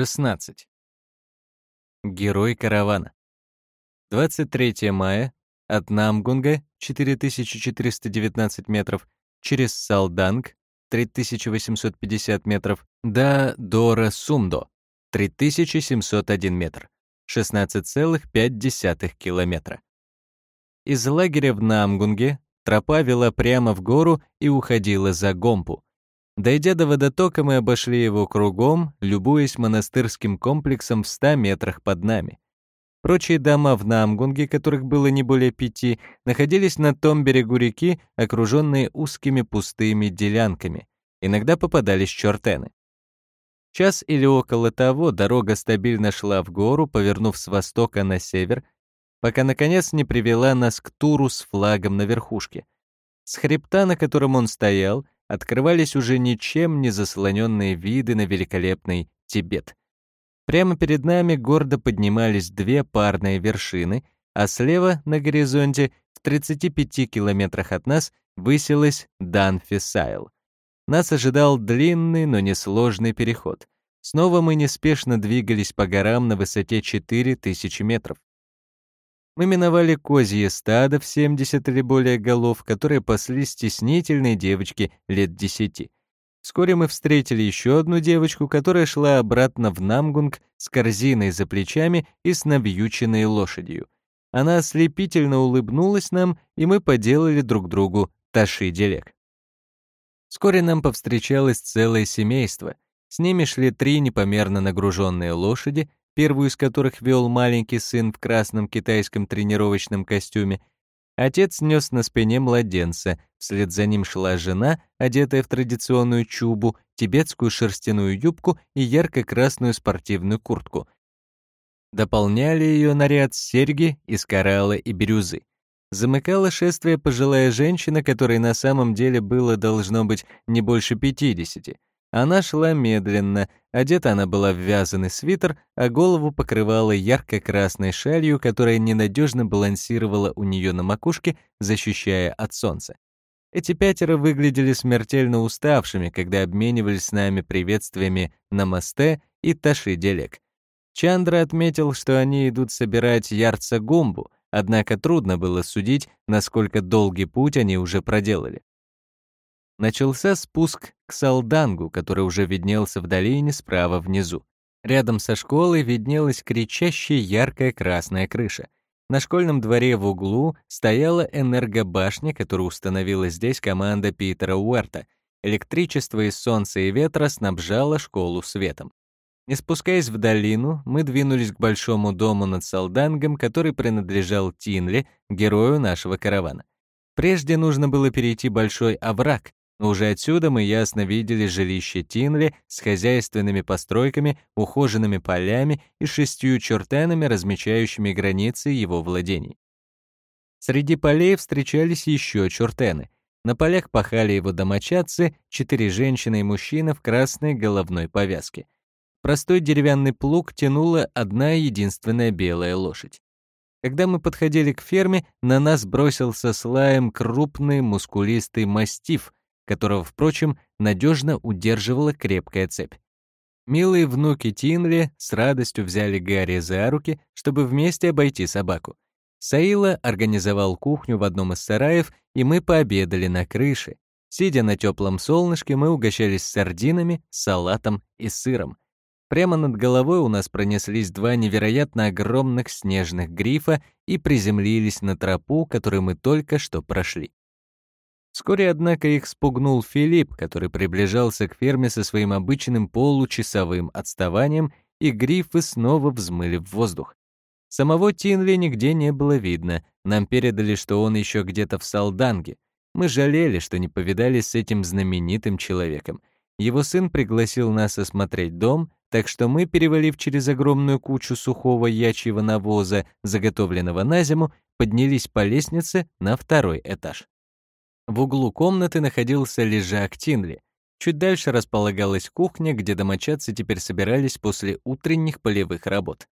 16. Герой каравана. 23 мая от Намгунга 4419 метров через Салданг 3850 метров до Дора Сумдо 3701 метр 16,5 километра. Из лагеря в Намгунге тропа вела прямо в гору и уходила за Гомпу. Дойдя до водотока, мы обошли его кругом, любуясь монастырским комплексом в 100 метрах под нами. Прочие дома в Намгунге, которых было не более пяти, находились на том берегу реки, окруженные узкими пустыми делянками. Иногда попадались чертены. Час или около того дорога стабильно шла в гору, повернув с востока на север, пока, наконец, не привела нас к туру с флагом на верхушке. С хребта, на котором он стоял, открывались уже ничем не заслоненные виды на великолепный Тибет. Прямо перед нами гордо поднимались две парные вершины, а слева, на горизонте, в 35 километрах от нас, высилась Данфисайл. Нас ожидал длинный, но несложный переход. Снова мы неспешно двигались по горам на высоте 4000 метров. Мы миновали козье стадо в 70 или более голов, которые пасли стеснительные девочки лет десяти. Вскоре мы встретили еще одну девочку, которая шла обратно в Намгунг с корзиной за плечами и с навьюченной лошадью. Она ослепительно улыбнулась нам, и мы поделали друг другу таши-делек. Вскоре нам повстречалось целое семейство. С ними шли три непомерно нагруженные лошади, первую из которых вел маленький сын в красном китайском тренировочном костюме. Отец нес на спине младенца, вслед за ним шла жена, одетая в традиционную чубу, тибетскую шерстяную юбку и ярко-красную спортивную куртку. Дополняли ее наряд серьги из коралла и бирюзы. Замыкала шествие пожилая женщина, которой на самом деле было должно быть не больше пятидесяти. Она шла медленно, одета она была в вязаный свитер, а голову покрывала ярко-красной шалью, которая ненадежно балансировала у нее на макушке, защищая от солнца. Эти пятеро выглядели смертельно уставшими, когда обменивались с нами приветствиями «Намасте» и «Таши-делек». Чандра отметил, что они идут собирать ярца-гумбу, однако трудно было судить, насколько долгий путь они уже проделали начался спуск к Салдангу, который уже виднелся в долине справа внизу. Рядом со школой виднелась кричащая яркая красная крыша. На школьном дворе в углу стояла энергобашня, которую установила здесь команда Питера Уэрта. Электричество из солнца и ветра снабжало школу светом. Не спускаясь в долину, мы двинулись к большому дому над Салдангом, который принадлежал Тинле, герою нашего каравана. Прежде нужно было перейти большой овраг, уже отсюда мы ясно видели жилище Тинли с хозяйственными постройками, ухоженными полями и шестью чертенами, размечающими границы его владений. Среди полей встречались еще чертены. На полях пахали его домочадцы, четыре женщины и мужчина в красной головной повязке. Простой деревянный плуг тянула одна единственная белая лошадь. Когда мы подходили к ферме, на нас бросился с лаем крупный мускулистый мастиф, которого, впрочем, надежно удерживала крепкая цепь. Милые внуки Тинли с радостью взяли Гарри за руки, чтобы вместе обойти собаку. Саила организовал кухню в одном из сараев, и мы пообедали на крыше. Сидя на теплом солнышке, мы угощались сардинами, салатом и сыром. Прямо над головой у нас пронеслись два невероятно огромных снежных грифа и приземлились на тропу, которую мы только что прошли. Вскоре, однако, их спугнул Филипп, который приближался к ферме со своим обычным получасовым отставанием, и грифы снова взмыли в воздух. Самого Тинли нигде не было видно, нам передали, что он еще где-то в Салданге. Мы жалели, что не повидались с этим знаменитым человеком. Его сын пригласил нас осмотреть дом, так что мы, перевалив через огромную кучу сухого ячьего навоза, заготовленного на зиму, поднялись по лестнице на второй этаж. В углу комнаты находился лежак Тинли. Чуть дальше располагалась кухня, где домочадцы теперь собирались после утренних полевых работ.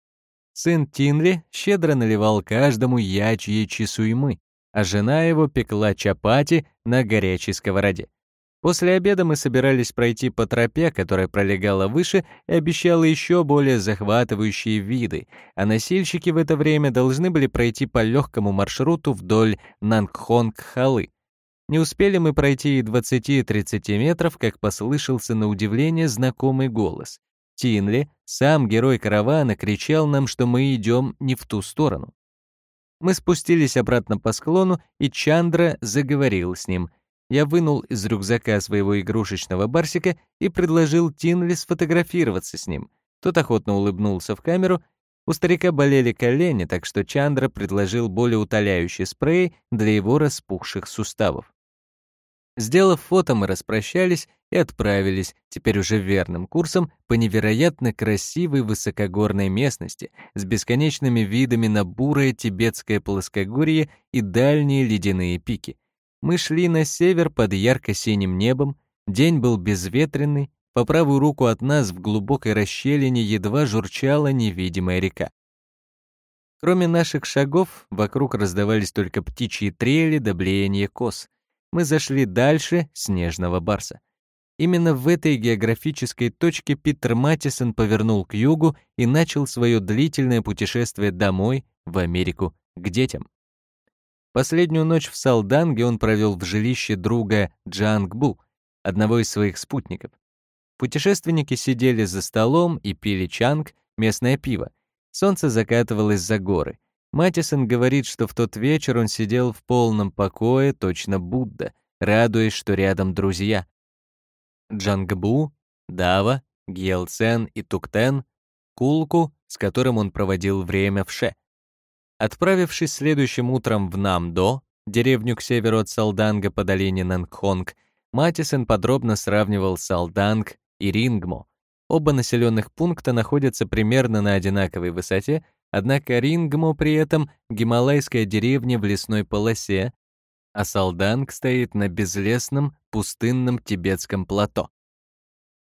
Сын Тинли щедро наливал каждому ячьи чесуймы, а жена его пекла чапати на горячей сковороде. После обеда мы собирались пройти по тропе, которая пролегала выше и обещала еще более захватывающие виды, а носильщики в это время должны были пройти по легкому маршруту вдоль Нангхонг-халы. Не успели мы пройти и 20-30 метров, как послышался на удивление знакомый голос. Тинли, сам герой каравана, кричал нам, что мы идем не в ту сторону. Мы спустились обратно по склону, и Чандра заговорил с ним — я вынул из рюкзака своего игрушечного барсика и предложил Тинли сфотографироваться с ним. Тот охотно улыбнулся в камеру. У старика болели колени, так что Чандра предложил более утоляющий спрей для его распухших суставов. Сделав фото, мы распрощались и отправились, теперь уже верным курсом, по невероятно красивой высокогорной местности с бесконечными видами на бурое тибетское плоскогорье и дальние ледяные пики — мы шли на север под ярко-синим небом, день был безветренный, по правую руку от нас в глубокой расщелине едва журчала невидимая река. Кроме наших шагов, вокруг раздавались только птичьи трели до блеяния коз. Мы зашли дальше снежного барса. Именно в этой географической точке Питер Матисон повернул к югу и начал свое длительное путешествие домой, в Америку, к детям. Последнюю ночь в Салданге он провел в жилище друга Джангбу, одного из своих спутников. Путешественники сидели за столом и пили чанг, местное пиво. Солнце закатывалось за горы. Матисон говорит, что в тот вечер он сидел в полном покое, точно Будда, радуясь, что рядом друзья. Джангбу, Дава, Гьелцен и Туктен, Кулку, с которым он проводил время в Ше. Отправившись следующим утром в Намдо, деревню к северу от Салданга по долине Нангхонг, Матисон подробно сравнивал Салданг и Рингмо. Оба населенных пункта находятся примерно на одинаковой высоте, однако Рингмо при этом гималайская деревня в лесной полосе, а Салданг стоит на безлесном, пустынном тибетском плато.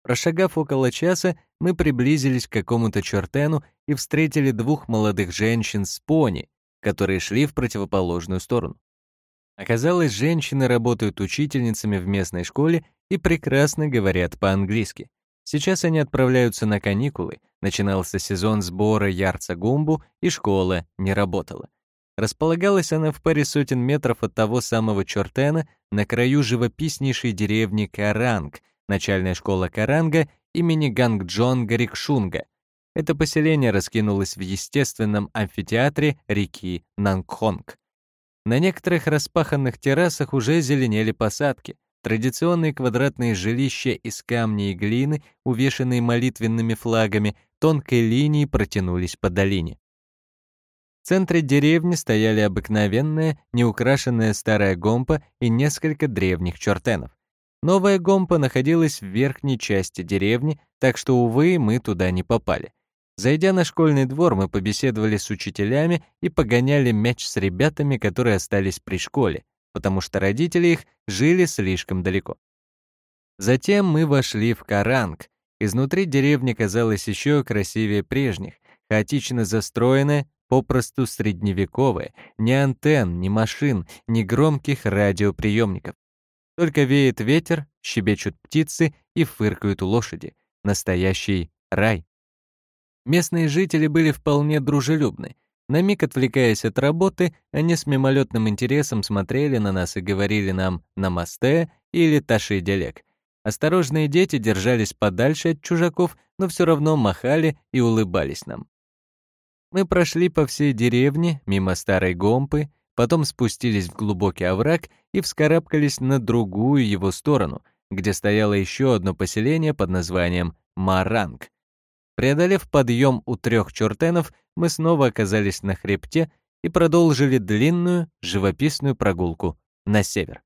Прошагав около часа, мы приблизились к какому-то чертену и встретили двух молодых женщин с пони, которые шли в противоположную сторону. Оказалось, женщины работают учительницами в местной школе и прекрасно говорят по-английски. Сейчас они отправляются на каникулы, начинался сезон сбора ярца-гумбу, и школа не работала. Располагалась она в паре сотен метров от того самого Чортена на краю живописнейшей деревни Каранг — начальная школа Каранга имени Гангджонга Рикшунга. Это поселение раскинулось в естественном амфитеатре реки Нангхонг. На некоторых распаханных террасах уже зеленели посадки, традиционные квадратные жилища из камня и глины, увешанные молитвенными флагами, тонкой линией протянулись по долине. В центре деревни стояли обыкновенная, неукрашенная старая гомпа и несколько древних чертенов. Новая Гомпа находилась в верхней части деревни, так что, увы, мы туда не попали. Зайдя на школьный двор, мы побеседовали с учителями и погоняли мяч с ребятами, которые остались при школе, потому что родители их жили слишком далеко. Затем мы вошли в Каранг. Изнутри деревня казалась еще красивее прежних, хаотично застроенная, попросту средневековая, ни антенн, ни машин, ни громких радиоприемников. Только веет ветер, щебечут птицы и фыркают лошади. Настоящий рай. Местные жители были вполне дружелюбны. На миг отвлекаясь от работы, они с мимолетным интересом смотрели на нас и говорили нам «намасте» или «таши-делек». Осторожные дети держались подальше от чужаков, но все равно махали и улыбались нам. Мы прошли по всей деревне, мимо старой гомпы, потом спустились в глубокий овраг и вскарабкались на другую его сторону, где стояло еще одно поселение под названием Маранг. Преодолев подъем у трех чертенов, мы снова оказались на хребте и продолжили длинную, живописную прогулку на север.